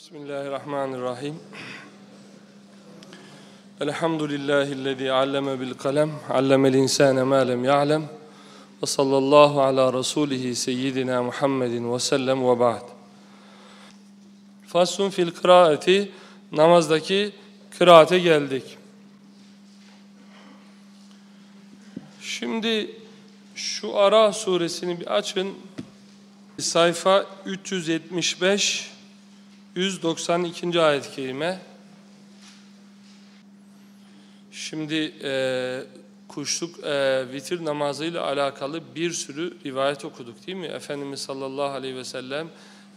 Bismillahirrahmanirrahim. Elhamdülillahi'llezî alleme bil kalem, allemel insâne mâ lem ya'lem. Ve sallallahu ala rasulihi seyyidina Muhammedin ve sellem ve ba'd. Fasun fil kıraati, namazdaki kıraate geldik. Şimdi şu Ara suresini bir açın. Sayfa 375 192. ayet-i kerime. Şimdi e, kuşluk e, vitir namazıyla alakalı bir sürü rivayet okuduk değil mi? Efendimiz sallallahu aleyhi ve sellem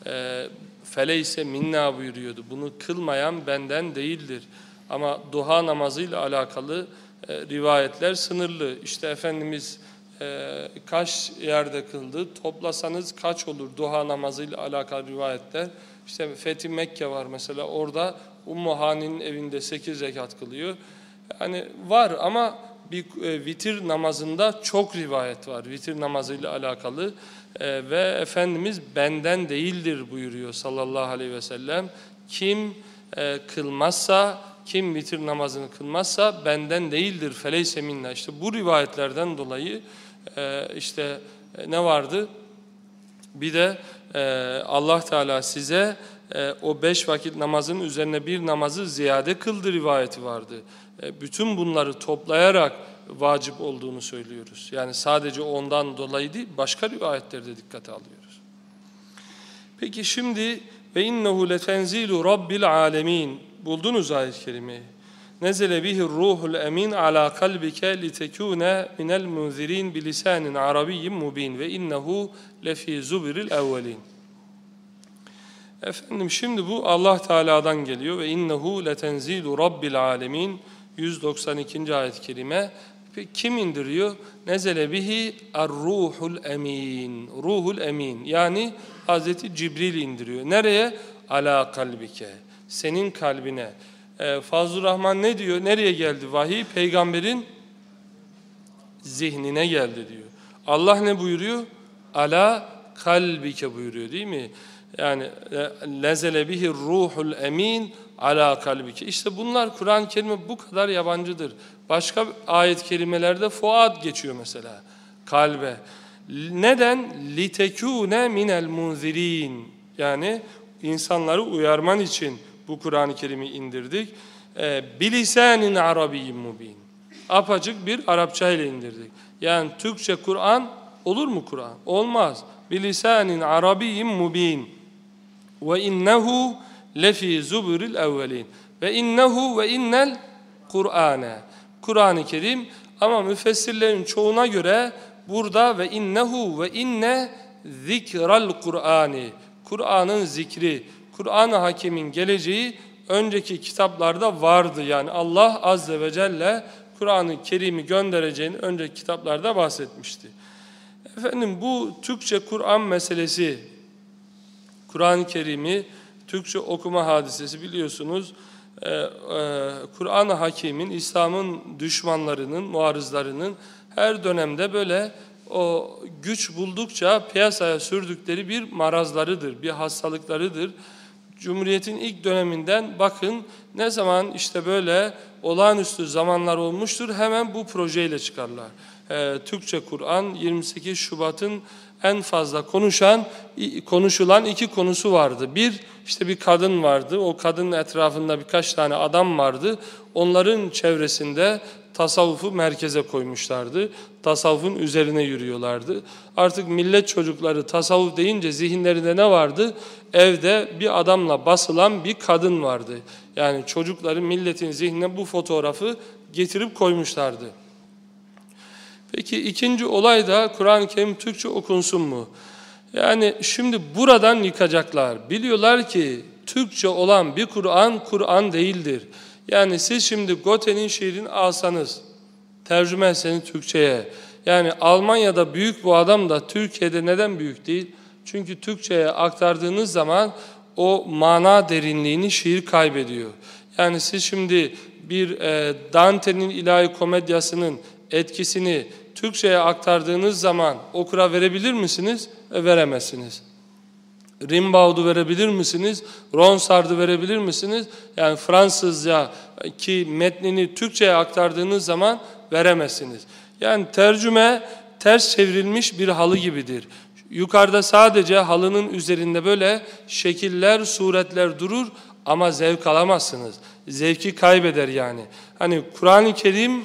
e, feleyse minna buyuruyordu. Bunu kılmayan benden değildir. Ama duha namazıyla alakalı e, rivayetler sınırlı. İşte Efendimiz e, kaç yerde kıldı, toplasanız kaç olur duha namazıyla alakalı rivayetler. İşte Fethi Mekke var mesela orada Ummu Hani'nin evinde 8 rekat kılıyor. Yani var ama bir e, vitir namazında çok rivayet var vitir namazıyla alakalı e, ve Efendimiz benden değildir buyuruyor sallallahu aleyhi ve sellem. Kim e, kılmazsa, kim vitir namazını kılmazsa benden değildir feleyse minna. İşte bu rivayetlerden dolayı e, işte e, ne vardı? Bir de e, Allah Teala size e, o beş vakit namazın üzerine bir namazı ziyade kıldı rivayeti vardı. E, bütün bunları toplayarak vacip olduğunu söylüyoruz. Yani sadece ondan dolayı değil başka rivayetleri de dikkate alıyoruz. Peki şimdi ve innehu letenzilu rabbil alemin buldunuz ayet-i kerimeyi. Nezele bihi ruhul emin ala kalbike litekune minel munzirin bilisanin arabiyyin mubin ve innehu lefi zubiril evvelin. Efendim şimdi bu Allah Teala'dan geliyor ve innehu letenzilu rabbil alemin 192. ayet-i kerime. Kim indiriyor? Nezele bihi ar-ruhul emin. Ruhul emin. Yani Hazreti Cibril indiriyor. Nereye? Ala kalbike. Senin kalbine. Ee, Fazıl Rahman ne diyor? Nereye geldi vahiy? Peygamberin zihnine geldi diyor. Allah ne buyuruyor? Ala kalbike buyuruyor değil mi? Yani lezele bihi ruhul emin ala kalbike. İşte bunlar Kur'an-ı Kerim'e bu kadar yabancıdır. Başka ayet kelimelerde fuad geçiyor mesela. Kalbe. Neden? Litekune minel munzirin. Yani insanları uyarman için bu Kur'an-ı Kerim'i indirdik. E, Bilisanin arabiyyin mubin. Apacık bir Arapça ile indirdik. Yani Türkçe Kur'an olur mu Kur'an? Olmaz. Bilisanin arabiyyin mubin. Ve innehu lefi zuburil evvelin. Ve innehu ve innel Kur'ane. Kur'an-ı Kerim ama müfessirlerin çoğuna göre burada ve innehu ve inne zikral Kur'ani. Kur'an'ın zikri, Kur'an-ı Hakim'in geleceği önceki kitaplarda vardı. Yani Allah Azze ve Celle Kur'an-ı Kerim'i göndereceğini önceki kitaplarda bahsetmişti. Efendim bu Türkçe Kur'an meselesi, Kur'an-ı Kerim'i Türkçe okuma hadisesi biliyorsunuz. Ee, e, Kur'an-ı Hakim'in, İslam'ın düşmanlarının, muarızlarının her dönemde böyle o güç buldukça piyasaya sürdükleri bir marazlarıdır, bir hastalıklarıdır. Cumhuriyet'in ilk döneminden bakın ne zaman işte böyle olağanüstü zamanlar olmuştur hemen bu projeyle çıkarlar. Ee, Türkçe Kur'an 28 Şubat'ın en fazla konuşan konuşulan iki konusu vardı. Bir işte bir kadın vardı. O kadının etrafında birkaç tane adam vardı. Onların çevresinde tasavvufu merkeze koymuşlardı. Tasavvufun üzerine yürüyorlardı. Artık millet çocukları tasavvuf deyince zihinlerinde ne vardı? Evde bir adamla basılan bir kadın vardı. Yani çocukları milletin zihnine bu fotoğrafı getirip koymuşlardı. Peki ikinci olay da Kur'an-ı Kerim Türkçe okunsun mu? Yani şimdi buradan yıkacaklar. Biliyorlar ki Türkçe olan bir Kur'an, Kur'an değildir. Yani siz şimdi Goethe'nin şiirini alsanız, tercüme etseniz Türkçe'ye. Yani Almanya'da büyük bu adam da Türkiye'de neden büyük değil? Çünkü Türkçe'ye aktardığınız zaman o mana derinliğini şiir kaybediyor. Yani siz şimdi bir e, Dante'nin ilahi komedyasının etkisini Türkçe'ye aktardığınız zaman okura verebilir misiniz? E, veremezsiniz. Rimbaud'u verebilir misiniz? Ronsard'ı verebilir misiniz? Yani Fransızca ki metnini Türkçe'ye aktardığınız zaman veremezsiniz. Yani tercüme ters çevrilmiş bir halı gibidir. Yukarıda sadece halının üzerinde böyle şekiller, suretler durur ama zevk alamazsınız. Zevki kaybeder yani. Hani Kur'an-ı Kerim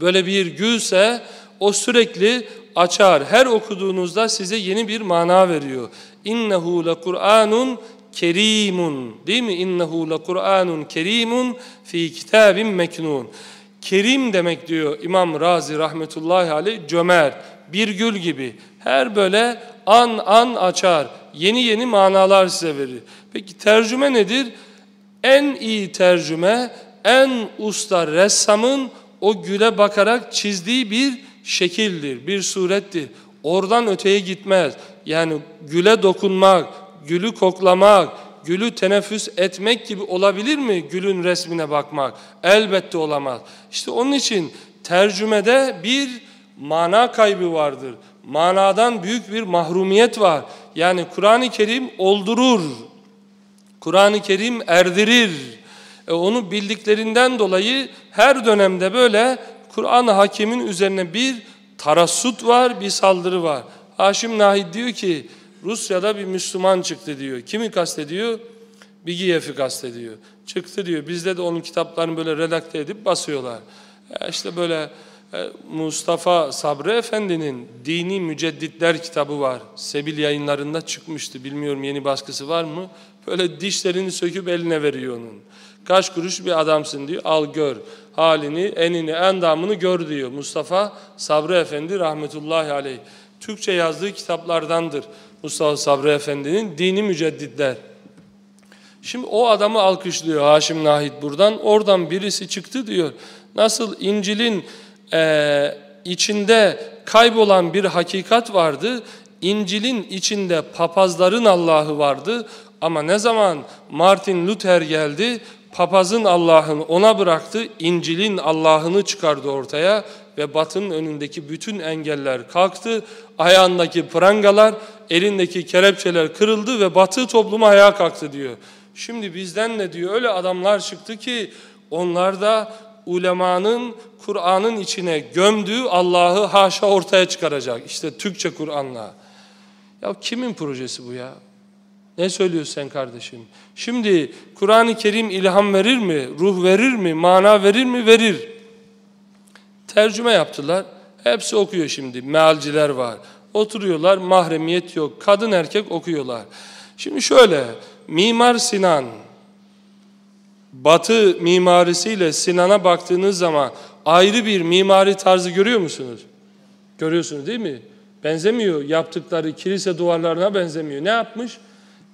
böyle bir gülse o sürekli açar. Her okuduğunuzda size yeni bir mana veriyor. İnnehu le Kur'anun kerimun. Değil mi? İnnehu le Kur'anun kerimun fi kitabin meknun. Kerim demek diyor İmam Razi rahmetullahi aleyh cömert, bir gül gibi. Her böyle an an açar. Yeni yeni manalar size verir. Peki tercüme nedir? En iyi tercüme, en usta ressamın o güle bakarak çizdiği bir şekildir, bir surettir. Oradan öteye gitmez. Yani güle dokunmak, gülü koklamak, gülü teneffüs etmek gibi olabilir mi gülün resmine bakmak? Elbette olamaz. İşte onun için tercümede bir mana kaybı vardır. Manadan büyük bir mahrumiyet var. Yani Kur'an-ı Kerim oldurur. Kur'an-ı Kerim erdirir. E onu bildiklerinden dolayı her dönemde böyle Kur'an-ı Hakim'in üzerine bir tarassut var, bir saldırı var. Haşim Nahid diyor ki Rusya'da bir Müslüman çıktı diyor. Kimi kastediyor? Bigiyev'i kastediyor. Çıktı diyor. Bizde de onun kitaplarını böyle redakte edip basıyorlar. Ya işte böyle e, Mustafa Sabri Efendi'nin Dini Mücedditler kitabı var. Sebil yayınlarında çıkmıştı. Bilmiyorum yeni baskısı var mı? Böyle dişlerini söküp eline veriyor onun. Kaç kuruş bir adamsın diyor. Al gör. Halini, enini, endamını gör diyor. Mustafa Sabri Efendi rahmetullahi aleyh. Türkçe yazdığı kitaplardandır. Mustafa Sabri Efendi'nin Dini Mücedditler. Şimdi o adamı alkışlıyor Haşim Nahit buradan. Oradan birisi çıktı diyor. Nasıl İncil'in e, içinde kaybolan bir hakikat vardı. İncil'in içinde papazların Allah'ı vardı. Ama ne zaman Martin Luther geldi, papazın Allah'ını ona bıraktı, İncil'in Allah'ını çıkardı ortaya ve batının önündeki bütün engeller kalktı. Ayağındaki prangalar, elindeki kelepçeler kırıldı ve batı toplumu ayağa kalktı diyor. Şimdi bizden ne diyor? Öyle adamlar çıktı ki onlar da ulemanın Kur'an'ın içine gömdüğü Allah'ı haşa ortaya çıkaracak. İşte Türkçe Kur'an'la. Ya kimin projesi bu ya? Ne söylüyorsun sen kardeşim? Şimdi Kur'an-ı Kerim ilham verir mi? Ruh verir mi? Mana verir mi? Verir. Tercüme yaptılar. Hepsi okuyor şimdi. Mealciler var. Oturuyorlar. Mahremiyet yok. Kadın erkek okuyorlar. Şimdi şöyle. Mimar Sinan Batı mimarisiyle Sinan'a baktığınız zaman ayrı bir mimari tarzı görüyor musunuz? Görüyorsunuz değil mi? Benzemiyor. Yaptıkları kilise duvarlarına benzemiyor. Ne yapmış?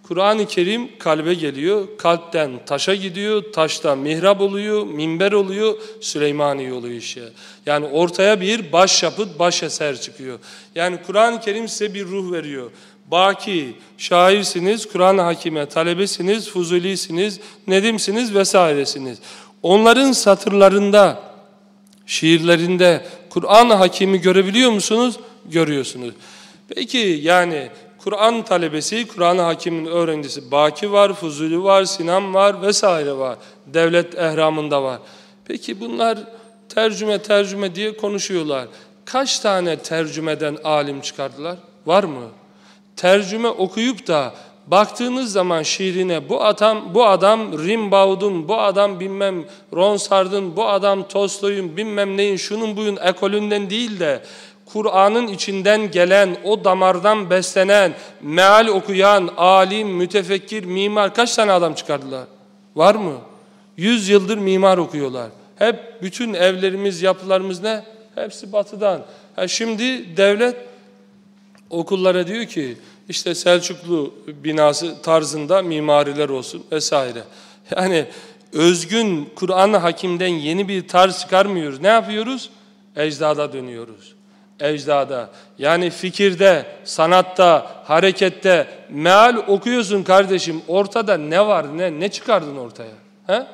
Kur'an-ı Kerim kalbe geliyor, kalpten taşa gidiyor, taştan mihrap oluyor, minber oluyor, Süleymani oluyor işe. Yani ortaya bir başyapıt, baş eser çıkıyor. Yani Kur'an-ı Kerim size bir ruh veriyor. Baki, şairsiniz, Kur'an-ı Hakime talebesiniz, fuzulisiniz, nedimsiniz vesairesiniz. Onların satırlarında, şiirlerinde Kur'an-ı Hakimi görebiliyor musunuz? Görüyorsunuz. Peki yani Kur'an talebesi, Kur'an-ı Hakim'in öğrencisi Baki var, Fuzuli var, Sinan var vesaire var. Devlet ehramında var. Peki bunlar tercüme tercüme diye konuşuyorlar. Kaç tane tercümeden alim çıkardılar? Var mı? Tercüme okuyup da baktığınız zaman şiirine bu adam bu adam Rimbaud'un, bu adam bilmem Ronsard'ın, bu adam Tolstoy'un bilmem neyin şunun buyun ekolünden değil de Kur'an'ın içinden gelen, o damardan beslenen, meal okuyan, alim, mütefekkir, mimar kaç tane adam çıkardılar? Var mı? Yüz yıldır mimar okuyorlar. Hep bütün evlerimiz, yapılarımız ne? Hepsi batıdan. Ha şimdi devlet okullara diyor ki işte Selçuklu binası tarzında mimariler olsun vesaire. Yani özgün Kur'an-ı Hakim'den yeni bir tarz çıkarmıyoruz. Ne yapıyoruz? Ecdada dönüyoruz ecdada. Yani fikirde, sanatta, harekette meal okuyorsun kardeşim. Ortada ne var ne ne çıkardın ortaya? He?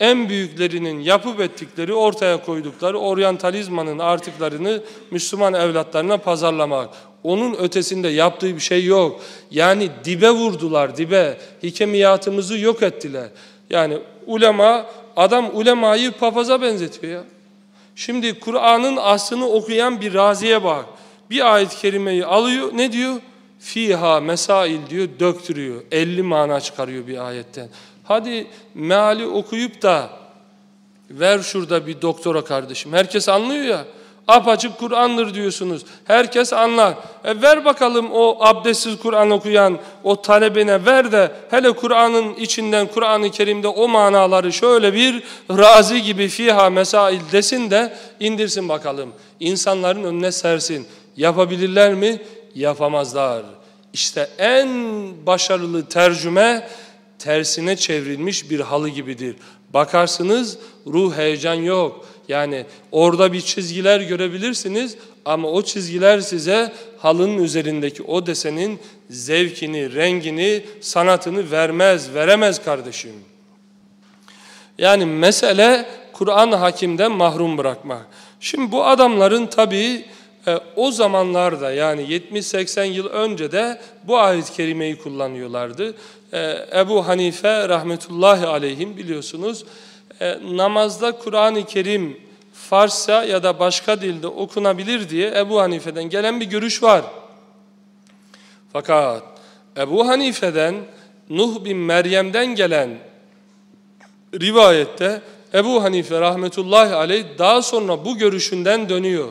En büyüklerinin yapıp ettikleri ortaya koydukları oryantalizmanın artıklarını Müslüman evlatlarına pazarlamak. Onun ötesinde yaptığı bir şey yok. Yani dibe vurdular, dibe. Hikemiyatımızı yok ettiler. Yani ulema, adam ulemayı papaza benzetiyor ya. Şimdi Kur'an'ın aslını okuyan bir raziye bak. Bir ayet-i kerimeyi alıyor, ne diyor? Fiha mesail diyor, döktürüyor. 50 mana çıkarıyor bir ayetten. Hadi meali okuyup da ver şurada bir doktora kardeşim. Herkes anlıyor ya. Apaçık Kur'an'dır diyorsunuz. Herkes anlar. E ver bakalım o abdestsiz Kur'an okuyan o talebine ver de hele Kur'an'ın içinden Kur'an-ı Kerim'de o manaları şöyle bir razi gibi fiha mesail desin de indirsin bakalım. İnsanların önüne sersin. Yapabilirler mi? Yapamazlar. İşte en başarılı tercüme tersine çevrilmiş bir halı gibidir. Bakarsınız ruh heyecan yok. Yani orada bir çizgiler görebilirsiniz ama o çizgiler size halının üzerindeki o desenin zevkini, rengini, sanatını vermez, veremez kardeşim. Yani mesele Kur'an hakimden mahrum bırakmak. Şimdi bu adamların tabii e, o zamanlarda yani 70-80 yıl önce de bu ayet-i kerimeyi kullanıyorlardı. E, Ebu Hanife rahmetullahi aleyhim biliyorsunuz e, namazda Kur'an-ı Kerim Farsça ya da başka dilde okunabilir diye Ebu Hanife'den gelen bir görüş var. Fakat Ebu Hanife'den Nuh bin Meryem'den gelen rivayette Ebu Hanife rahmetullahi aleyh daha sonra bu görüşünden dönüyor.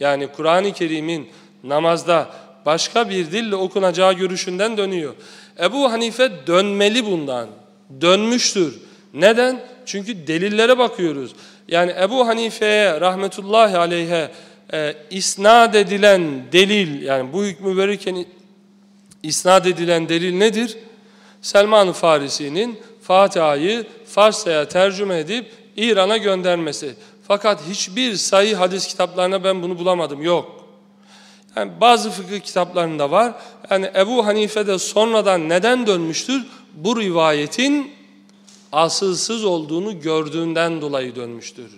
Yani Kur'an-ı Kerim'in namazda başka bir dille okunacağı görüşünden dönüyor. Ebu Hanife dönmeli bundan. Dönmüştür. Neden? Çünkü delillere bakıyoruz. Yani Ebu Hanife'ye rahmetullahi aleyhe e, isnat edilen delil yani bu hükmü verirken isnat edilen delil nedir? Selman-ı Farisi'nin Fatiha'yı Farsça'ya tercüme edip İran'a göndermesi. Fakat hiçbir sayı hadis kitaplarına ben bunu bulamadım. Yok. Yani bazı fıkıh kitaplarında var. Yani Ebu Hanife de sonradan neden dönmüştür? Bu rivayetin asılsız olduğunu gördüğünden dolayı dönmüştür.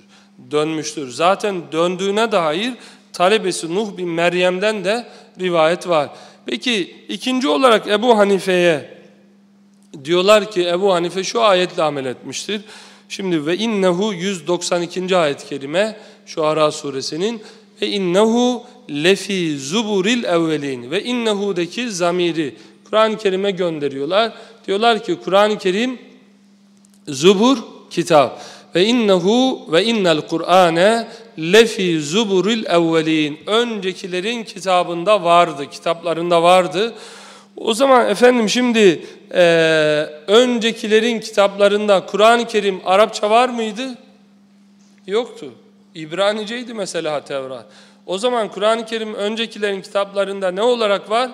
Dönmüştür. Zaten döndüğüne dair talebesi Nuh bin Meryem'den de rivayet var. Peki ikinci olarak Ebu Hanife'ye diyorlar ki Ebu Hanife şu ayetle amel etmiştir. Şimdi ve innehu 192. ayet-i kerime şu Ara suresinin ve innehu lefi zuburil evvelin ve innehu'daki zamiri Kur'an-ı Kerim'e gönderiyorlar. Diyorlar ki Kur'an-ı Kerim Zubur kitap ve innehu ve innel Kur'ane lefi zuburil evvelin öncekilerin kitabında vardı, kitaplarında vardı. O zaman efendim şimdi e, öncekilerin kitaplarında Kur'an-ı Kerim Arapça var mıydı? Yoktu. İbraniceydi mesela Tevrat. O zaman Kur'an-ı Kerim öncekilerin kitaplarında ne olarak var?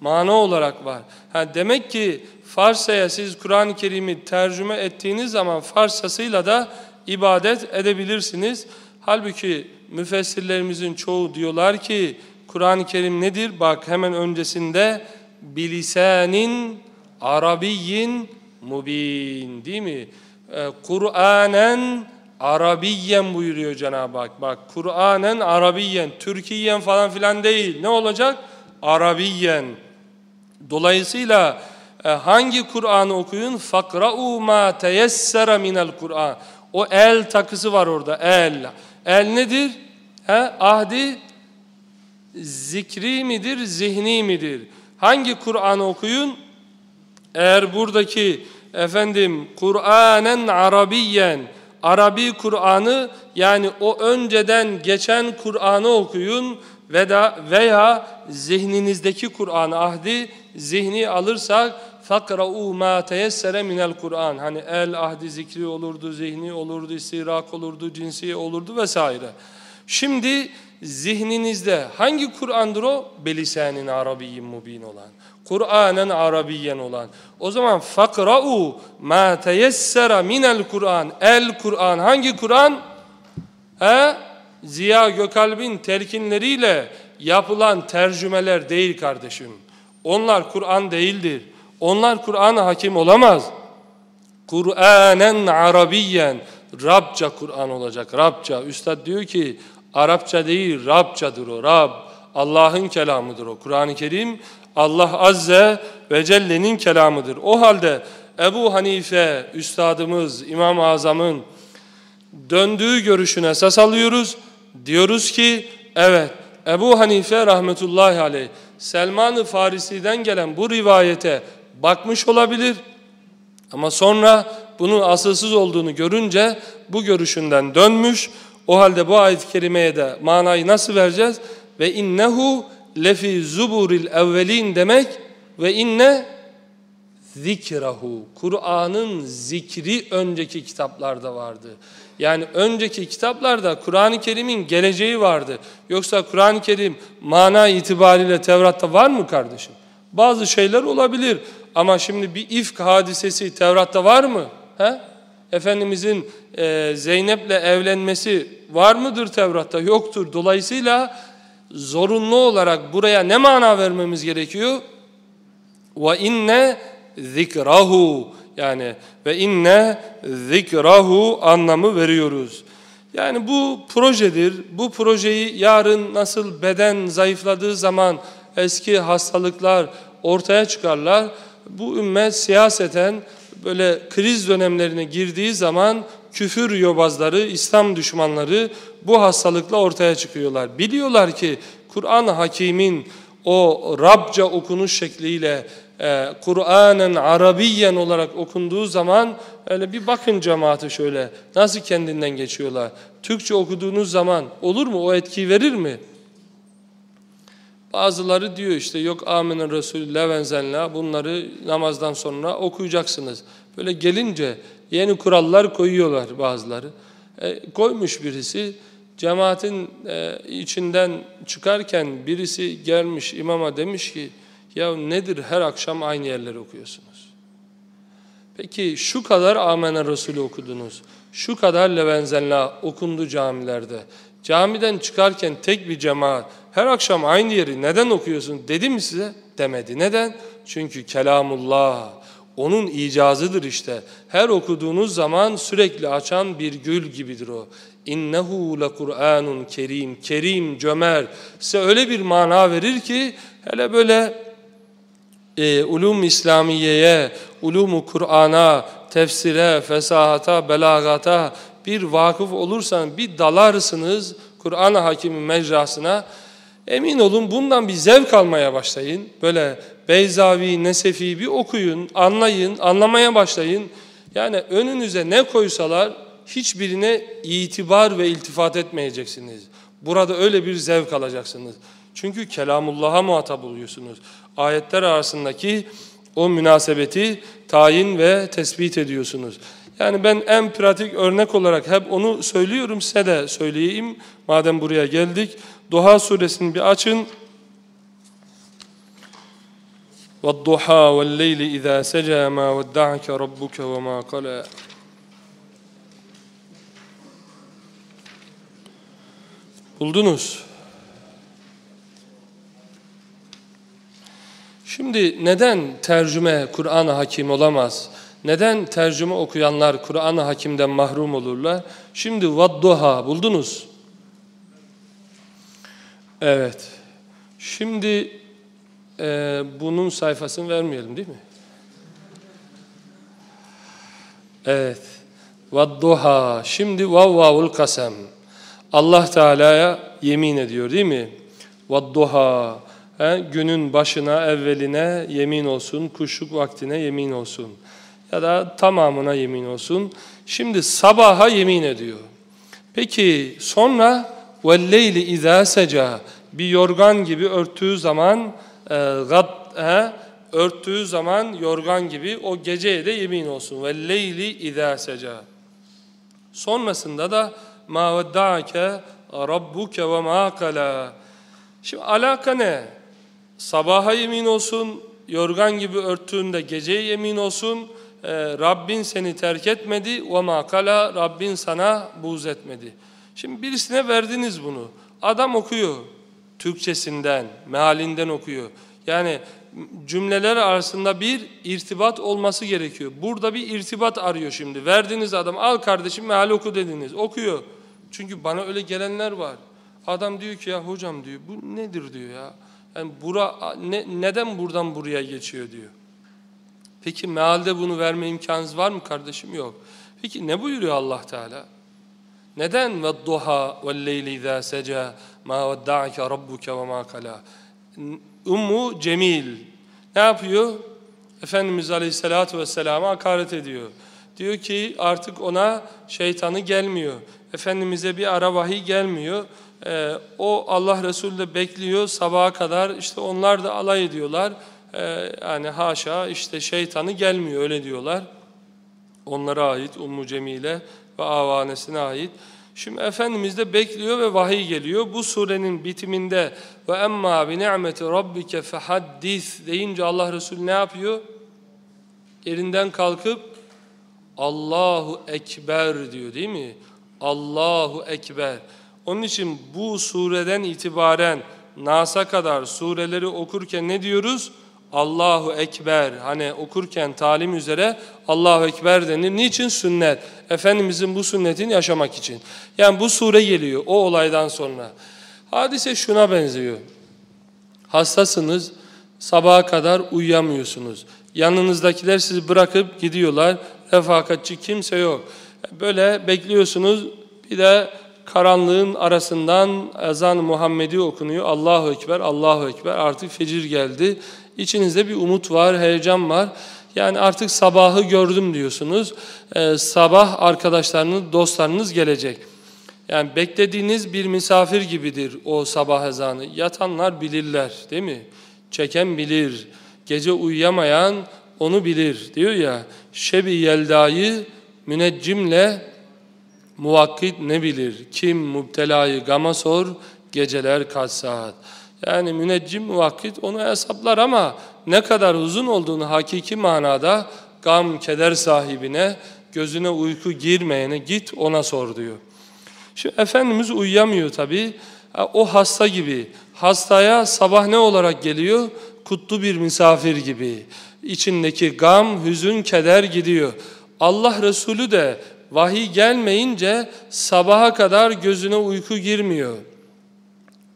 Mana olarak var. Ha, demek ki Farsçaya siz Kur'an-ı Kerim'i tercüme ettiğiniz zaman Farsçasıyla da ibadet edebilirsiniz. Halbuki müfessirlerimizin çoğu diyorlar ki Kur'an-ı Kerim nedir? Bak hemen öncesinde bilisanin arabiyyin mubin değil mi? Ee, Kur'anen Arabiyen buyuruyor Cenab-ı Hak. Bak Kur'anen Arabiyen, Türkiyen falan filan değil. Ne olacak? Arabiyen. Dolayısıyla hangi Kur'an'ı okuyun? Fakra'u ma teyessere minel Kur'an. O el takısı var orada. El. El nedir? He? Ahdi zikri midir, zihni midir? Hangi Kur'an'ı okuyun? Eğer buradaki efendim Kur'anen Arabiyen Arabi Kur'an'ı yani o önceden geçen Kur'an'ı okuyun veya, zihninizdeki Kur'an ahdi zihni alırsak fakra'u ma teyessere minel Kur'an hani el ahdi zikri olurdu, zihni olurdu, istirak olurdu, cinsi olurdu vesaire. Şimdi zihninizde hangi Kur'andır o? Belisanin Arabiyyin mubin olan. Kur'anen Arabiyen olan. O zaman fakra'u ma teyessera minel Kur'an. El Kur'an. Hangi Kur'an? He? Ziya Gökalp'in telkinleriyle yapılan tercümeler değil kardeşim. Onlar Kur'an değildir. Onlar Kur'an'a hakim olamaz. Kur'anen Arabiyen. Rabça Kur'an olacak. Rabça. Üstad diyor ki Arapça değil Rabçadır o. Rab. Allah'ın kelamıdır o. Kur'an-ı Kerim Allah Azze ve Celle'nin kelamıdır. O halde Ebu Hanife, Üstadımız, İmam-ı Azam'ın döndüğü görüşüne esas alıyoruz. Diyoruz ki evet Ebu Hanife rahmetullahi aleyh Selman-ı Farisi'den gelen bu rivayete bakmış olabilir. Ama sonra bunun asılsız olduğunu görünce bu görüşünden dönmüş. O halde bu ayet-i kerimeye de manayı nasıl vereceğiz? Ve innehu lefi zuburil evvelin demek ve inne zikrahu. Kur'an'ın zikri önceki kitaplarda vardı. Yani önceki kitaplarda Kur'an-ı Kerim'in geleceği vardı. Yoksa Kur'an-ı Kerim mana itibariyle Tevrat'ta var mı kardeşim? Bazı şeyler olabilir ama şimdi bir ifk hadisesi Tevrat'ta var mı? He? Efendimizin e, Zeynep'le evlenmesi var mıdır Tevrat'ta? Yoktur. Dolayısıyla zorunlu olarak buraya ne mana vermemiz gerekiyor? Ve inne zikrahu yani ve inne zikrahu anlamı veriyoruz. Yani bu projedir. Bu projeyi yarın nasıl beden zayıfladığı zaman eski hastalıklar ortaya çıkarlar. Bu ümmet siyaseten böyle kriz dönemlerine girdiği zaman küfür yobazları, İslam düşmanları bu hastalıkla ortaya çıkıyorlar. Biliyorlar ki Kur'an-ı Hakim'in o Rabça okunuş şekliyle e, Kur'an'ın Arabiyen olarak okunduğu zaman öyle bir bakın cemaati şöyle nasıl kendinden geçiyorlar. Türkçe okuduğunuz zaman olur mu o etkiyi verir mi? Bazıları diyor işte yok aminin Resulü levenzenla bunları namazdan sonra okuyacaksınız. Böyle gelince yeni kurallar koyuyorlar bazıları. E, koymuş birisi cemaatin e, içinden çıkarken birisi gelmiş imama demiş ki ya nedir her akşam aynı yerleri okuyorsunuz? Peki şu kadar Amener Resulü okudunuz. Şu kadar Levenzenla okundu camilerde. Camiden çıkarken tek bir cemaat her akşam aynı yeri neden okuyorsun dedi mi size? Demedi. Neden? Çünkü kelamullah onun icazıdır işte. Her okuduğunuz zaman sürekli açan bir gül gibidir o. İnnehu le Kur'anun kerim, kerim, cömer. Size öyle bir mana verir ki hele böyle e, ulum İslamiye'ye, ulumu Kur'an'a, tefsire, fesahata, belagata bir vakıf olursan bir dalarsınız Kur'an-ı Hakim'in mecrasına. Emin olun bundan bir zevk almaya başlayın. Böyle Beyzavi, Nesefi bir okuyun, anlayın, anlamaya başlayın. Yani önünüze ne koysalar hiçbirine itibar ve iltifat etmeyeceksiniz. Burada öyle bir zevk alacaksınız. Çünkü kelamullah'a muhatap oluyorsunuz Ayetler arasındaki o münasebeti tayin ve tespit ediyorsunuz. Yani ben en pratik örnek olarak hep onu söylüyorum size de söyleyeyim. Madem buraya geldik. Duha suresini bir açın. وَالضُّحَى وَالْلَيْلِ اِذَا سَجَى مَا وَدَّعَكَ رَبُّكَ وَمَا قَلَى Buldunuz. Şimdi neden tercüme Kur'an-ı Hakim olamaz? Neden tercüme okuyanlar Kur'an-ı Hakim'den mahrum olurlar? Şimdi vadduha buldunuz. Evet. Şimdi e, bunun sayfasını vermeyelim değil mi? Evet. Vadduha. Şimdi vavvavul kasem. Allah Teala'ya yemin ediyor değil mi? Vadduha. He, günün başına, evveline yemin olsun, kuşluk vaktine yemin olsun. Ya da tamamına yemin olsun. Şimdi sabaha yemin ediyor. Peki sonra وَالْلَيْلِ اِذَا سَجَى Bir yorgan gibi örttüğü zaman e, gad, he, örttüğü zaman yorgan gibi o geceye de yemin olsun. وَالْلَيْلِ اِذَا سَجَى Sonrasında da مَا وَدَّعَكَ رَبُّكَ وَمَا قَلَى Şimdi alaka ne? Sabaha yemin olsun, yorgan gibi örttüğünde geceye yemin olsun. E, Rabbin seni terk etmedi ve makala Rabbin sana buğz etmedi. Şimdi birisine verdiniz bunu. Adam okuyor. Türkçesinden, mealinden okuyor. Yani cümleler arasında bir irtibat olması gerekiyor. Burada bir irtibat arıyor şimdi. Verdiğiniz adam al kardeşim meal oku dediniz. Okuyor. Çünkü bana öyle gelenler var. Adam diyor ki ya hocam diyor bu nedir diyor ya. Yani bura, ne, neden buradan buraya geçiyor diyor. Peki mealde bunu verme imkanınız var mı kardeşim? Yok. Peki ne buyuruyor Allah Teala? Neden ve duha ve leyli izâ seca ma vedda'ake rabbuke ve ma kala? Ummu Cemil ne yapıyor? Efendimiz Aleyhisselatü Vesselam'a hakaret ediyor. Diyor ki artık ona şeytanı gelmiyor. Efendimiz'e bir ara vahiy gelmiyor. Ee, o Allah Resulü de bekliyor sabaha kadar işte onlar da alay ediyorlar. Ee, yani haşa işte şeytanı gelmiyor öyle diyorlar. Onlara ait Ummu Cemile ve avanesine ait. Şimdi Efendimiz de bekliyor ve vahiy geliyor. Bu surenin bitiminde ve emma bi ni'meti rabbike fehaddis deyince Allah Resulü ne yapıyor? Yerinden kalkıp Allahu Ekber diyor değil mi? Allahu Ekber. Onun için bu sureden itibaren Nas'a kadar sureleri okurken ne diyoruz? Allahu Ekber. Hani okurken talim üzere Allahu Ekber denir. Niçin? Sünnet. Efendimizin bu sünnetini yaşamak için. Yani bu sure geliyor o olaydan sonra. Hadise şuna benziyor. Hastasınız, sabaha kadar uyuyamıyorsunuz. Yanınızdakiler sizi bırakıp gidiyorlar. Refakatçi kimse yok. Böyle bekliyorsunuz. Bir de karanlığın arasından ezan Muhammedi okunuyor. Allahu Ekber, Allahu Ekber. Artık fecir geldi. İçinizde bir umut var, heyecan var. Yani artık sabahı gördüm diyorsunuz. Ee, sabah arkadaşlarınız, dostlarınız gelecek. Yani beklediğiniz bir misafir gibidir o sabah ezanı. Yatanlar bilirler değil mi? Çeken bilir. Gece uyuyamayan onu bilir. Diyor ya şebi yeldayı müneccimle muvakkit ne bilir? Kim müptelayı gama sor geceler kaç saat. Yani müneccim muvakkit onu hesaplar ama ne kadar uzun olduğunu hakiki manada gam, keder sahibine, gözüne uyku girmeyene git ona sor diyor. Şimdi Efendimiz uyuyamıyor tabi. O hasta gibi. Hastaya sabah ne olarak geliyor? Kutlu bir misafir gibi. İçindeki gam, hüzün, keder gidiyor. Allah Resulü de vahiy gelmeyince sabaha kadar gözüne uyku girmiyor.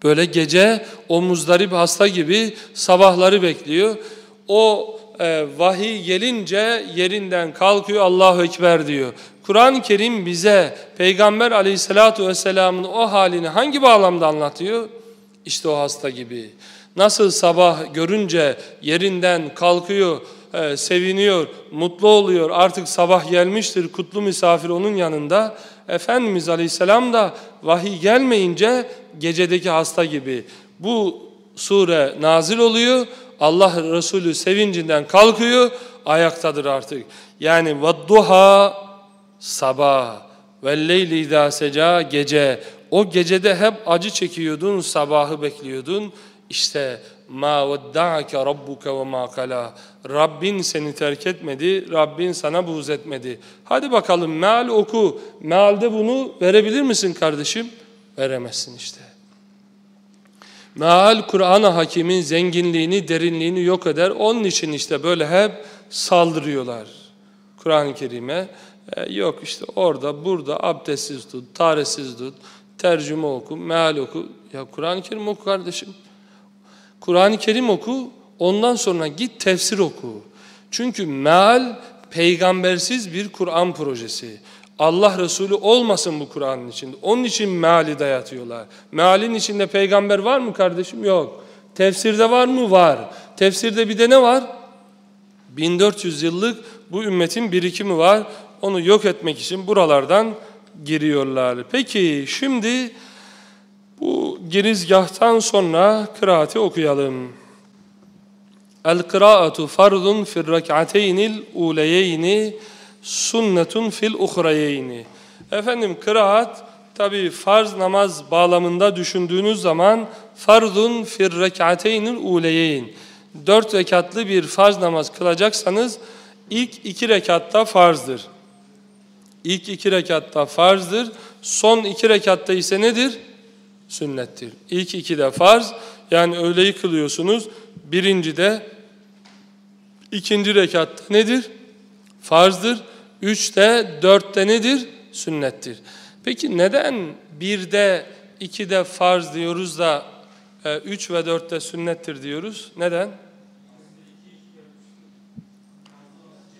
Böyle gece o muzdarip hasta gibi sabahları bekliyor. O e, vahiy gelince yerinden kalkıyor Allahu Ekber diyor. Kur'an-ı Kerim bize Peygamber aleyhissalatu vesselamın o halini hangi bağlamda anlatıyor? İşte o hasta gibi. Nasıl sabah görünce yerinden kalkıyor, e, seviniyor, mutlu oluyor. Artık sabah gelmiştir, kutlu misafir onun yanında. Efendimiz Aleyhisselam da vahiy gelmeyince gecedeki hasta gibi. Bu sure nazil oluyor. Allah Resulü sevincinden kalkıyor, ayaktadır artık. Yani vadduha sabah ve leyli idâ seca gece. O gecede hep acı çekiyordun, sabahı bekliyordun. İşte ma vedda'ake rabbuke ve ma kala. Rabbin seni terk etmedi, Rabbin sana buğz etmedi. Hadi bakalım meal oku. Mealde bunu verebilir misin kardeşim? Veremezsin işte. Meal Kur'an-ı Hakim'in zenginliğini, derinliğini yok eder. Onun için işte böyle hep saldırıyorlar Kur'an-ı Kerim'e. E, yok işte orada, burada abdestsiz tut, tarihsiz tut, tercüme oku, meal oku. Ya Kur'an-ı Kerim oku kardeşim. Kur'an-ı Kerim oku, ondan sonra git tefsir oku. Çünkü meal peygambersiz bir Kur'an projesi. Allah Resulü olmasın bu Kur'an'ın içinde. Onun için meali dayatıyorlar. Mealin içinde peygamber var mı kardeşim? Yok. Tefsirde var mı? Var. Tefsirde bir de ne var? 1400 yıllık bu ümmetin birikimi var. Onu yok etmek için buralardan giriyorlar. Peki şimdi bu girizgahtan sonra kıraati okuyalım. El-kıraatu fardun fir rek'ateynil uleyeyni sünnetun fil uhrayeyni. Efendim kıraat tabi farz namaz bağlamında düşündüğünüz zaman fardun fir rek'ateynil uleyeyn. Dört rekatlı bir farz namaz kılacaksanız ilk iki rekatta farzdır. İlk iki rekatta farzdır. Son iki rekatta ise nedir? Sünnettir. İlk iki de farz. Yani öğleyi kılıyorsunuz. Birinci de ikinci rekatta nedir? Farzdır. Üçte, dörtte nedir? Sünnettir. Peki neden birde 2'de farz diyoruz da 3 ve 4'te sünnettir diyoruz? Neden?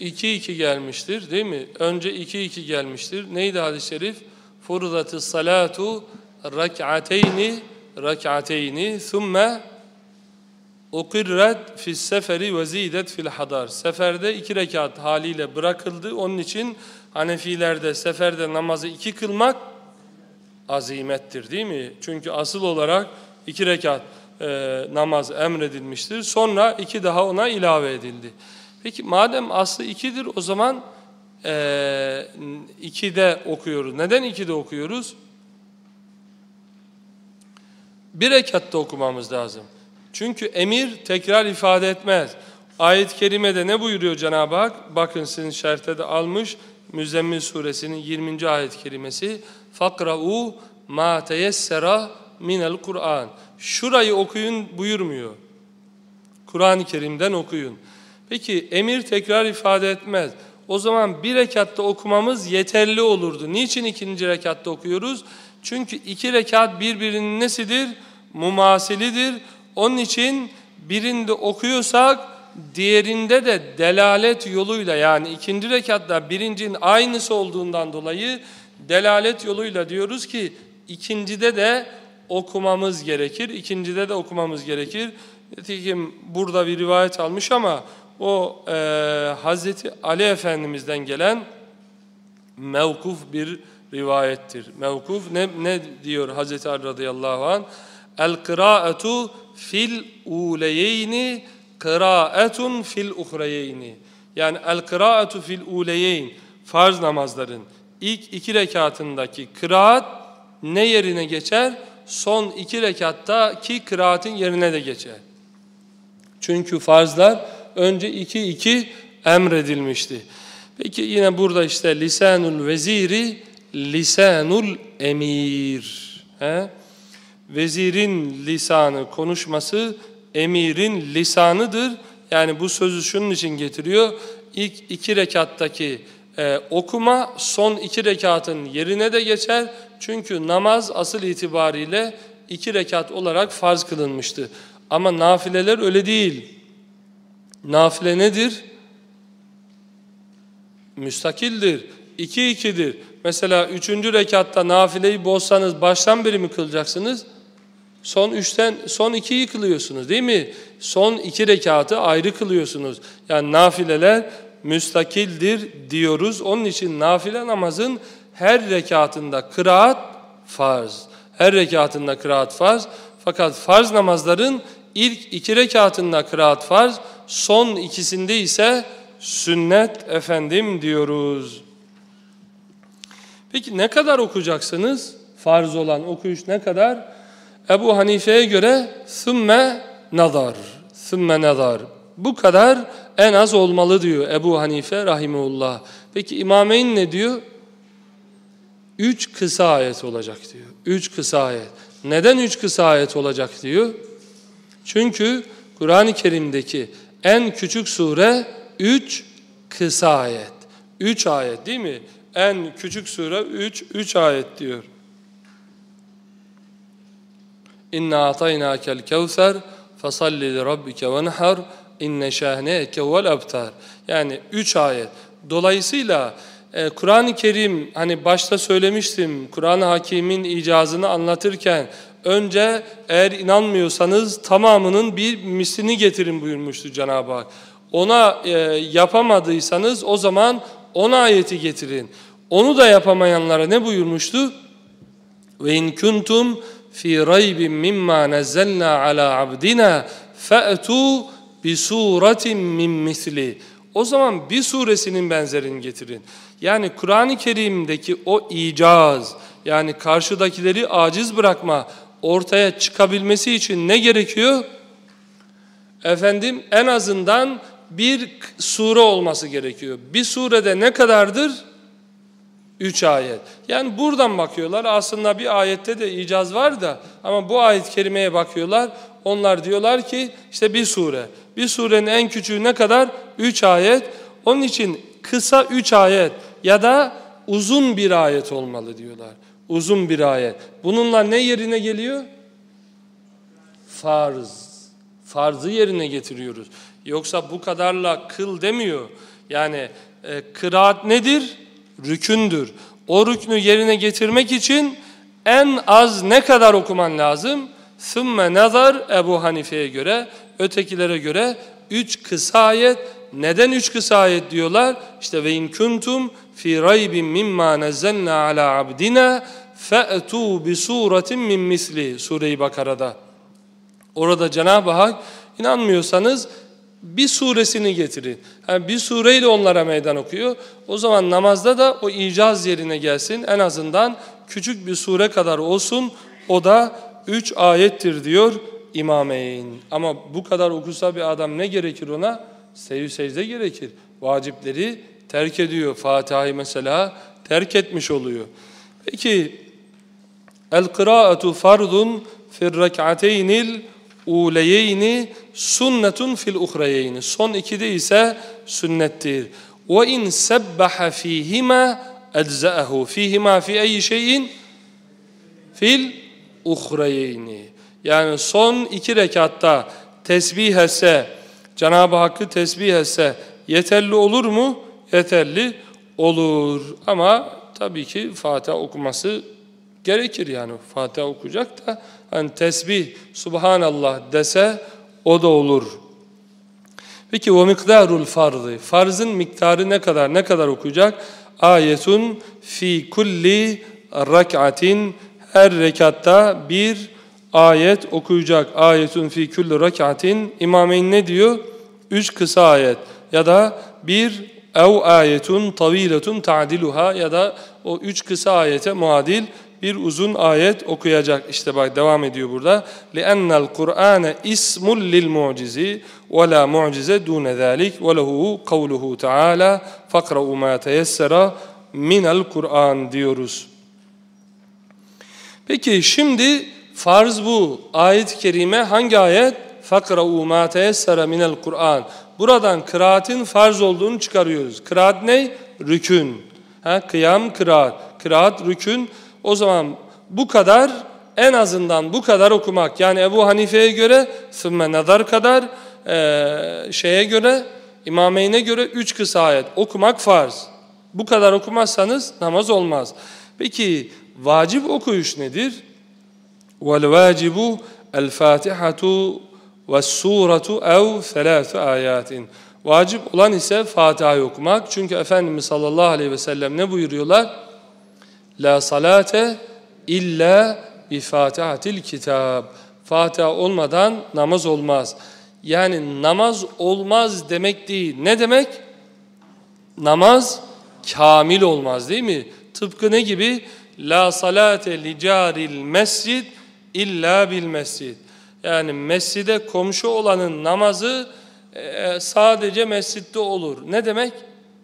2-2 gelmiştir değil mi? Önce 2-2 gelmiştir. Neydi hadis-i şerif? Furudatı salatu rak'ateyni rak'ateyni thumme ukirret fis seferi ve zidet fil hadar. Seferde iki rekat haliyle bırakıldı. Onun için Hanefilerde seferde namazı iki kılmak azimettir değil mi? Çünkü asıl olarak iki rekat e, namaz emredilmiştir. Sonra iki daha ona ilave edildi. Peki madem aslı ikidir o zaman e, ikide okuyoruz. Neden ikide okuyoruz? Bir rekatta okumamız lazım. Çünkü emir tekrar ifade etmez. Ayet-i kerimede ne buyuruyor Cenab-ı Hak? Bakın sizin şerhte de almış. Müzzemmil suresinin 20. ayet-i kerimesi. فَقْرَعُوا مَا تَيَسَّرَ minel Kur'an. Şurayı okuyun buyurmuyor. Kur'an-ı Kerim'den okuyun. Peki emir tekrar ifade etmez. O zaman bir rekatta okumamız yeterli olurdu. Niçin ikinci rekatta okuyoruz? Çünkü iki rekat birbirinin nesidir? Mumasilidir. Onun için birinde okuyorsak diğerinde de delalet yoluyla yani ikinci rekatta birincinin aynısı olduğundan dolayı delalet yoluyla diyoruz ki ikincide de okumamız gerekir. İkincide de okumamız gerekir. Nitekim burada bir rivayet almış ama o e, Hazreti Ali Efendimiz'den gelen mevkuf bir rivayettir. Mevkuf ne, ne diyor Hazreti Ali radıyallahu anh? El kıraatu fil uleyeyni kıraatun fil uhreyeyni. Yani el kıraatu fil uleyeyn farz namazların ilk iki rekatındaki kıraat ne yerine geçer? Son iki rekattaki kıraatin yerine de geçer. Çünkü farzlar önce iki iki emredilmişti. Peki yine burada işte lisanul veziri lisanul emir. He? Vezirin lisanı konuşması emirin lisanıdır. Yani bu sözü şunun için getiriyor. İlk iki rekattaki e, okuma son iki rekatın yerine de geçer. Çünkü namaz asıl itibariyle iki rekat olarak farz kılınmıştı. Ama nafileler öyle değil. Nafile nedir? Müstakildir. İki ikidir. Mesela üçüncü rekatta nafileyi bozsanız baştan beri mi kılacaksınız? Son üçten, son ikiyi kılıyorsunuz değil mi? Son iki rekatı ayrı kılıyorsunuz. Yani nafileler müstakildir diyoruz. Onun için nafile namazın her rekatında kıraat farz. Her rekatında kıraat farz. Fakat farz namazların ilk iki rekatında kıraat farz, son ikisinde ise sünnet efendim diyoruz. Peki ne kadar okuyacaksınız? Farz olan okuyuş ne kadar? Ebu Hanife'ye göre sümme nazar. Sümme nazar. Bu kadar en az olmalı diyor Ebu Hanife rahimullah. Peki İmameyn ne diyor? Üç kısa ayet olacak diyor. Üç kısa ayet. Neden üç kısa ayet olacak diyor? Çünkü Kur'an-ı Kerim'deki en küçük sure üç kısa ayet. Üç ayet değil mi? En küçük sure üç, üç ayet diyor. İnna ataynâkel kevser fesalli li rabbike ve nehar inne şahneke vel abtar. Yani üç ayet. Dolayısıyla e, Kur'an-ı Kerim hani başta söylemiştim Kur'an-ı Hakim'in icazını anlatırken önce eğer inanmıyorsanız tamamının bir mislini getirin buyurmuştu Cenab-ı Hak. Ona e, yapamadıysanız o zaman on ayeti getirin. Onu da yapamayanlara ne buyurmuştu? Ve in kuntum fi raybin mimma nazzalna ala abdina fa'tu bi suratin min misli. O zaman bir suresinin benzerini getirin. Yani Kur'an-ı Kerim'deki o icaz, yani karşıdakileri aciz bırakma, ortaya çıkabilmesi için ne gerekiyor? Efendim en azından bir sure olması gerekiyor. Bir surede ne kadardır? Üç ayet. Yani buradan bakıyorlar. Aslında bir ayette de icaz var da ama bu ayet kerimeye bakıyorlar. Onlar diyorlar ki işte bir sure. Bir surenin en küçüğü ne kadar? Üç ayet. Onun için kısa üç ayet ya da uzun bir ayet olmalı diyorlar. Uzun bir ayet. Bununla ne yerine geliyor? Farz. Farzı yerine getiriyoruz. Yoksa bu kadarla kıl demiyor. Yani e, kıraat nedir? Rükündür. O rüknü yerine getirmek için en az ne kadar okuman lazım? ثُمَّ nazar Ebu Hanife'ye göre, ötekilere göre üç kısa ayet. Neden üç kısa ayet diyorlar? İşte ve in kuntum fi raybin mimma nazzalna ala abdina fe'tu bi suratin min misli Sure-i Bakara'da. Orada Cenab-ı Hak inanmıyorsanız bir suresini getirin. Yani bir sureyle onlara meydan okuyor. O zaman namazda da o icaz yerine gelsin. En azından küçük bir sure kadar olsun. O da üç ayettir diyor İmameyn. Ama bu kadar okusa bir adam ne gerekir ona? Seyyü secde gerekir. Vacipleri terk ediyor. Fatiha'yı mesela terk etmiş oluyor. Peki el kıraatu fardun fir rek'ateynil uleyeyni sünnetun fil uhreyeyni. Son ikide ise sünnettir. Ve in sebbaha fihima eczaehu. Fihima fi eyi şeyin? Fil uhreyeyni. Yani son iki rekatta tesbih etse, Cenab-ı Hakk'ı tesbih etse yeterli olur mu? Yeterli olur. Ama tabii ki Fatiha okuması gerekir yani. Fatiha okuyacak da hani tesbih, subhanallah dese o da olur. Peki o miktarul farzı. Farzın miktarı ne kadar? Ne kadar okuyacak? Ayetun fi kulli rak'atin her rekatta bir ayet okuyacak. Ayetun fi kulli rak'atin. İmameyn ne diyor? Üç kısa ayet. Ya da bir ev ayetun taviletun ta'diluha ya da o üç kısa ayete muadil bir uzun ayet okuyacak. İşte bak devam ediyor burada. لِأَنَّ الْقُرْآنَ اِسْمٌ لِلْمُعْجِزِ وَلَا مُعْجِزَ دُونَ ذَٰلِكَ وَلَهُ قَوْلُهُ تَعَالَى فَقْرَؤُوا مَا تَيَسَّرَ مِنَ الْقُرْآنِ diyoruz. Peki şimdi farz bu. Ayet-i kerime hangi ayet? فَقْرَؤُوا مَا تَيَسَّرَ مِنَ الْقُرْآنِ Buradan kıraatin farz olduğunu çıkarıyoruz. Kıraat ne? Rükün. Ha, kıyam kıraat. Kıraat rükün. O zaman bu kadar en azından bu kadar okumak yani Ebu Hanife'ye göre sümme nazar kadar e, şeye göre İmameyn'e göre üç kısa ayet okumak farz. Bu kadar okumazsanız namaz olmaz. Peki vacip okuyuş nedir? Vel vacibu el Fatihatu ve suratu ev thelâthu ayatin. Vacip olan ise Fatiha'yı okumak. Çünkü Efendimiz sallallahu aleyhi ve sellem ne buyuruyorlar? La salate illa bi fatihatil kitab. Fatiha olmadan namaz olmaz. Yani namaz olmaz demek değil. Ne demek? Namaz kamil olmaz değil mi? Tıpkı ne gibi? La salate li caril mescid illa bil mescid. Yani mescide komşu olanın namazı e, sadece mescitte olur. Ne demek?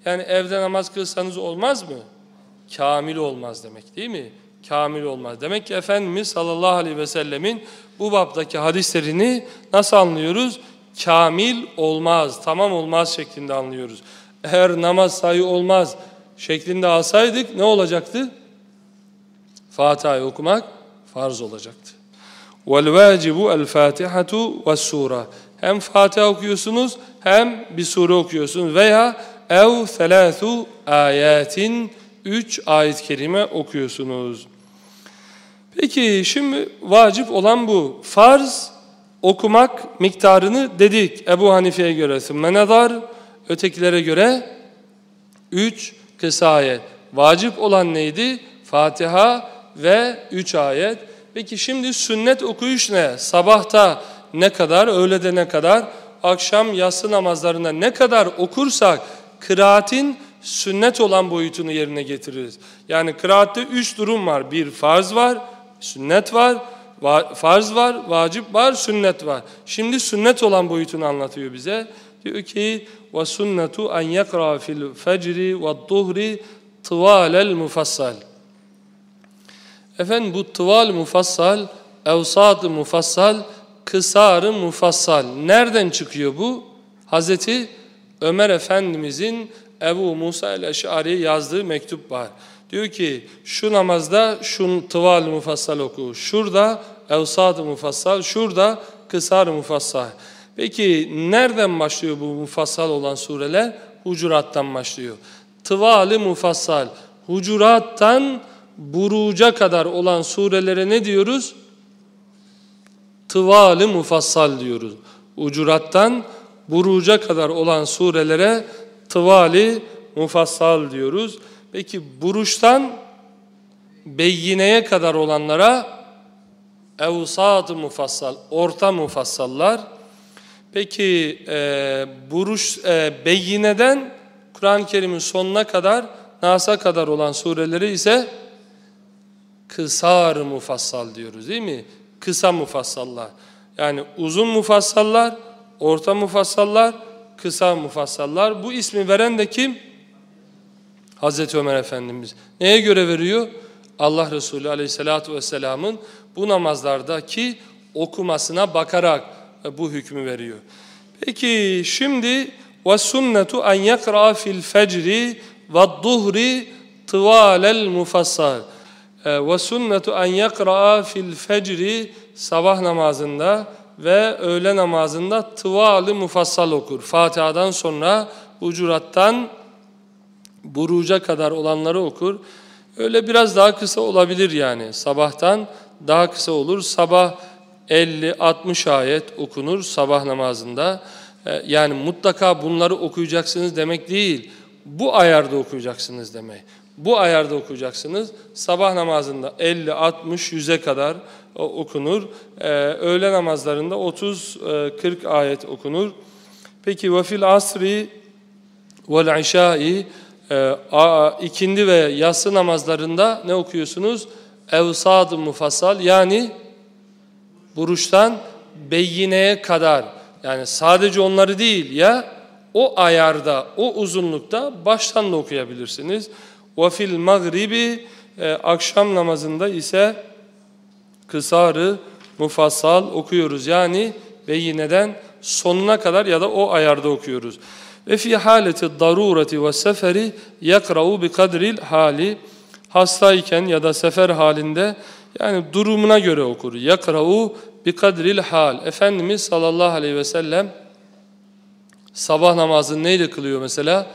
Yani evde namaz kılsanız olmaz mı? kamil olmaz demek değil mi? Kamil olmaz. Demek ki Efendimiz sallallahu aleyhi ve sellemin bu babdaki hadislerini nasıl anlıyoruz? Kamil olmaz, tamam olmaz şeklinde anlıyoruz. Eğer namaz sayı olmaz şeklinde alsaydık ne olacaktı? Fatiha'yı okumak farz olacaktı. وَالْوَاجِبُ الْفَاتِحَةُ وَالسُّورَةِ Hem Fatiha okuyorsunuz hem bir sure okuyorsunuz veya ev selâthu âyâtin 3 ayet-i kerime okuyorsunuz. Peki şimdi vacip olan bu. Farz okumak miktarını dedik Ebu Hanife'ye göre. Menadar ötekilere göre 3 kısa. Vacip olan neydi? Fatiha ve 3 ayet. Peki şimdi sünnet okuyuş ne? Sabahta ne kadar, öğlede ne kadar, akşam yatsı namazlarında ne kadar okursak kıraatin sünnet olan boyutunu yerine getiririz. Yani kıraatte üç durum var. Bir farz var, sünnet var, va farz var, vacip var, sünnet var. Şimdi sünnet olan boyutunu anlatıyor bize. Diyor ki en yekra fil fecri ve duhri tıvalel mufassal. Efendim bu tıval mufassal, evsat mufassal, kısar mufassal. Nereden çıkıyor bu? Hazreti Ömer Efendimizin Ebu Musa el-Eş'ari yazdığı mektup var. Diyor ki şu namazda şun tıval mufassal oku. Şurada evsad mufassal, şurada kısar mufassal. Peki nereden başlıyor bu mufassal olan sureler? Hucurattan başlıyor. Tıval mufassal. Hucurattan buruca kadar olan surelere ne diyoruz? Tıval mufassal diyoruz. Ucurattan buruca kadar olan surelere tıvali mufassal diyoruz. Peki buruştan beyineye kadar olanlara evsat mufassal, orta mufassallar. Peki e, buruş e, beyineden Kur'an-ı Kerim'in sonuna kadar Nas'a kadar olan sureleri ise kısar mufassal diyoruz değil mi? Kısa mufassallar. Yani uzun mufassallar, orta mufassallar, kısa mufassallar. Bu ismi veren de kim? Hazreti Ömer Efendimiz. Neye göre veriyor? Allah Resulü Aleyhisselatü Vesselam'ın bu namazlardaki okumasına bakarak bu hükmü veriyor. Peki şimdi ve sünnetu en yekra fil fecri ve duhri tıvalel mufassal. Ve sünnetu en yekra fil fecri sabah namazında ve öğle namazında tıvalı mufassal okur. Fatiha'dan sonra Hucurat'tan Buruca kadar olanları okur. Öyle biraz daha kısa olabilir yani. Sabahtan daha kısa olur. Sabah 50-60 ayet okunur sabah namazında. Yani mutlaka bunları okuyacaksınız demek değil. Bu ayarda okuyacaksınız demek. Bu ayarda okuyacaksınız. Sabah namazında 50, 60, 100'e kadar okunur. Ee, öğle namazlarında 30, 40 ayet okunur. Peki ve asri vel işai ikindi ve yatsı namazlarında ne okuyorsunuz? Evsad-ı mufassal yani buruştan beyineye kadar yani sadece onları değil ya o ayarda, o uzunlukta baştan da okuyabilirsiniz. Ve fil magribi akşam namazında ise kısarı mufassal okuyoruz. Yani beyineden sonuna kadar ya da o ayarda okuyoruz. Ve fi haleti darureti ve seferi yakra'u bi kadril hali hastayken ya da sefer halinde yani durumuna göre okur. Yakra'u bi kadril hal. Efendimiz sallallahu aleyhi ve sellem sabah namazını neyle kılıyor mesela?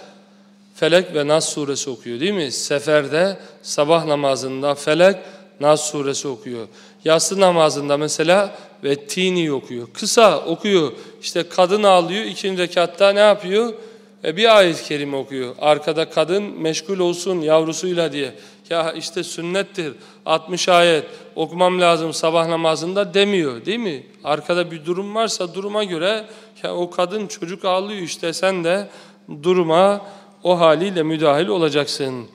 Felek ve Nas suresi okuyor değil mi? Seferde sabah namazında Felek, Nas suresi okuyor. Yatsı namazında mesela ve Tini okuyor. Kısa okuyor. İşte kadın ağlıyor. ikinci rekatta ne yapıyor? E bir ayet-i kerime okuyor. Arkada kadın meşgul olsun yavrusuyla diye. Ya işte sünnettir. 60 ayet okumam lazım sabah namazında demiyor değil mi? Arkada bir durum varsa duruma göre ya o kadın çocuk ağlıyor işte sen de duruma o haliyle müdahil olacaksın.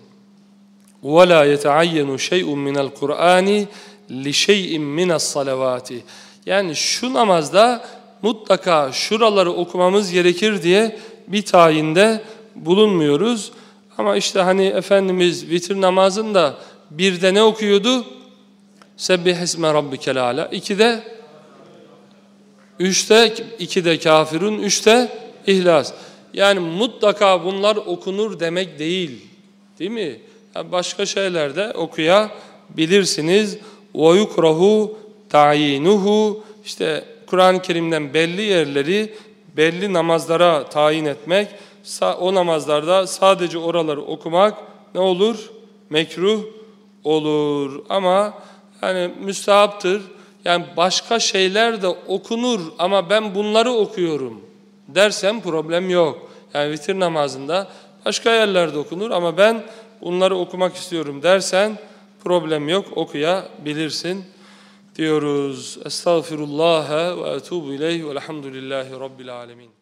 وَلَا يَتَعَيَّنُ شَيْءٌ مِنَ الْقُرْآنِ li şey'in minas salavati. Yani şu namazda mutlaka şuraları okumamız gerekir diye bir tayinde bulunmuyoruz. Ama işte hani Efendimiz vitir namazında bir de ne okuyordu? Sebbih isme rabbikel ala. İki de üçte iki de kafirun, üçte ihlas. Yani mutlaka bunlar okunur demek değil. Değil mi? Yani başka şeyler de okuyabilirsiniz ve yukrahu tayinuhu işte Kur'an-ı Kerim'den belli yerleri belli namazlara tayin etmek o namazlarda sadece oraları okumak ne olur? Mekruh olur ama yani müstehaptır. Yani başka şeyler de okunur ama ben bunları okuyorum dersem problem yok. Yani vitir namazında başka yerlerde okunur ama ben bunları okumak istiyorum dersen problem yok okuyabilirsin diyoruz. Estağfirullah ve etubu ileyh ve elhamdülillahi rabbil alemin.